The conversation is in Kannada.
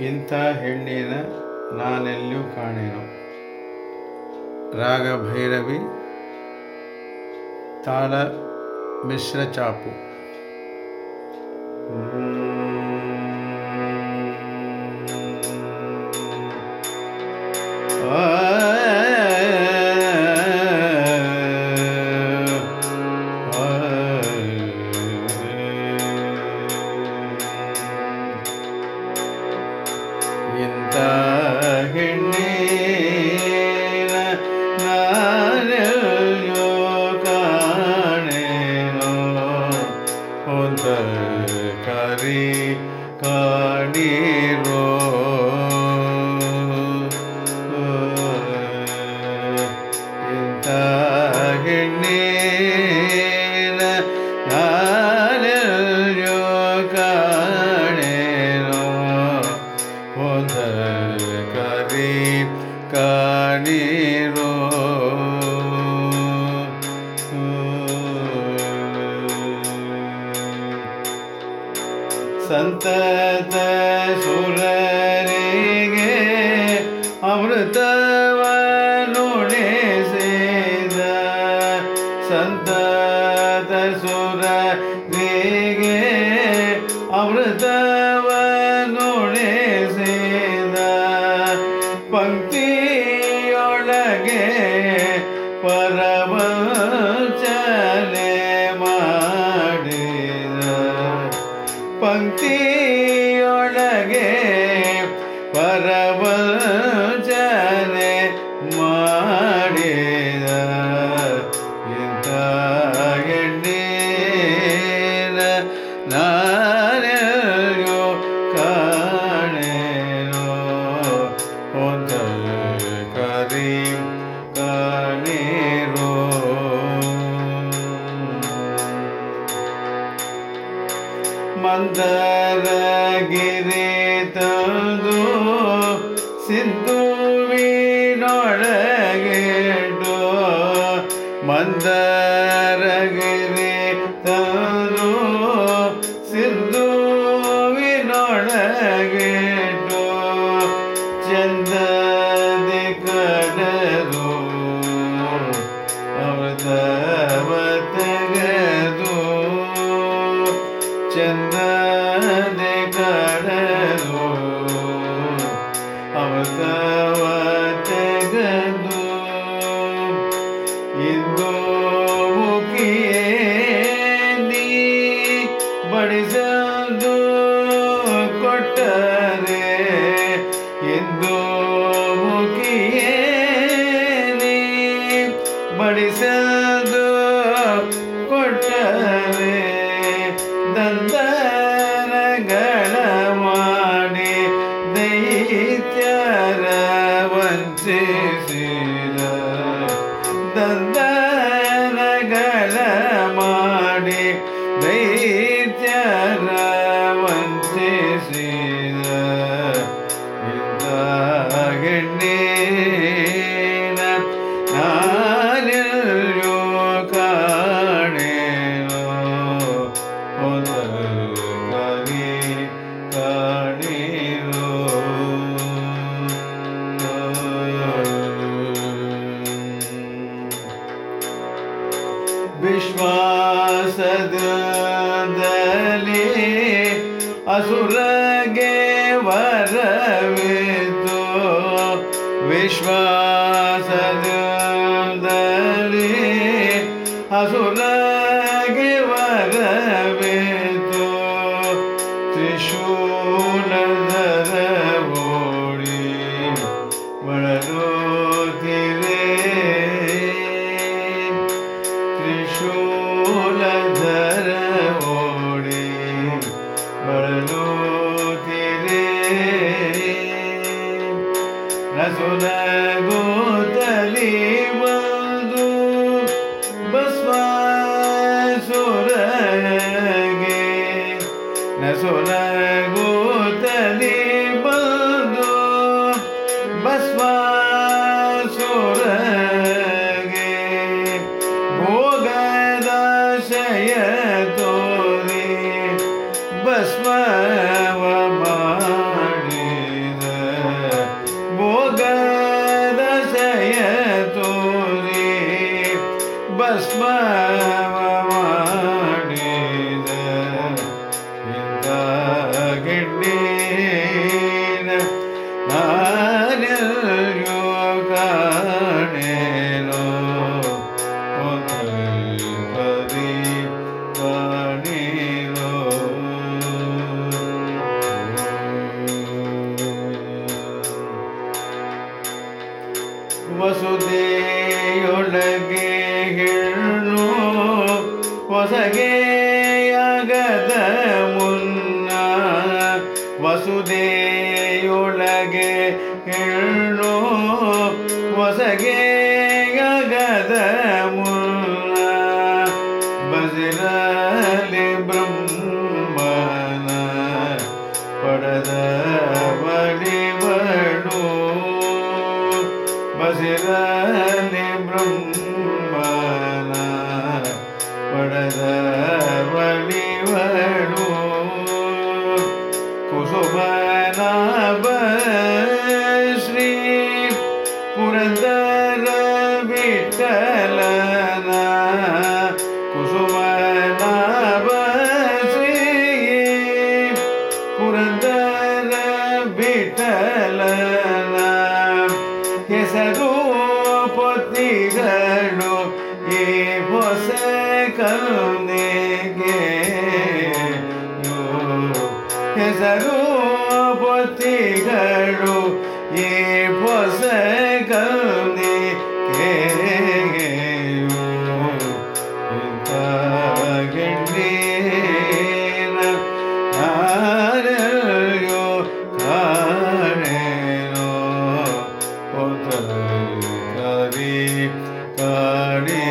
ಇಂಥ ಹೆಣ್ಣಿನ ನಾನೆಲ್ಲೂ ಕಾಣೆನು ರಾಗ ಭೈರವಿ ತಾಳ ಮಿಶ್ರ ಚಾಪು ಸಂತತ ಸುರರಿಗೆ ಅಮೃತವ ನುಡಿಸಿದ ಸಂತತ ಸುರರಿಗೆ ಅಮೃತವ ನುಡಿಸಿದ ಪಂಕ್ತಿಯೊಳಗೆ ಪರವಚನೆ ತಂದು ಸಿಂಧುವಿನೊಳಗೆಡು ಮಂದರಗಿರಿ ತಂದು ಸಿಂಧುವಿನೊಳಗೆಡು ಬಡಿಸದು ಕೊಟ್ಟರೆ ಎಂದು ಮುಖಿಯೇ ನೀ ಬಡಿಸದು ಕೊಟ್ಟರೆ ದಂದರಗಳ ಮಾಡಿ ದೈತ್ಯರ ವಂಚಿಸಿದ ಮಾಡಿ ದೈತ್ಯರ ವಿಶ್ವಾಸದಲ್ಲಿ ಅಸುರಗೆ ವರವಿತು ವಿಶ್ವಾಸದಲ್ಲಿ ಅಸುರಗೆ ವರವಿತು ವಸುದೆಯೊಳಗೆ ಹೆಣ್ಣು ಹೊಸಗೆಯಾಗದ ಮುನ್ನ ವಸುದೇ ಹೊಸಗೆ ಅಗದ ಕರುಣೆಗೆ ಹೆಸರು ಪತಿಗಳು ಈ ಹೊಸ ಕರುಣೆಗೆ ಕಾಣೆ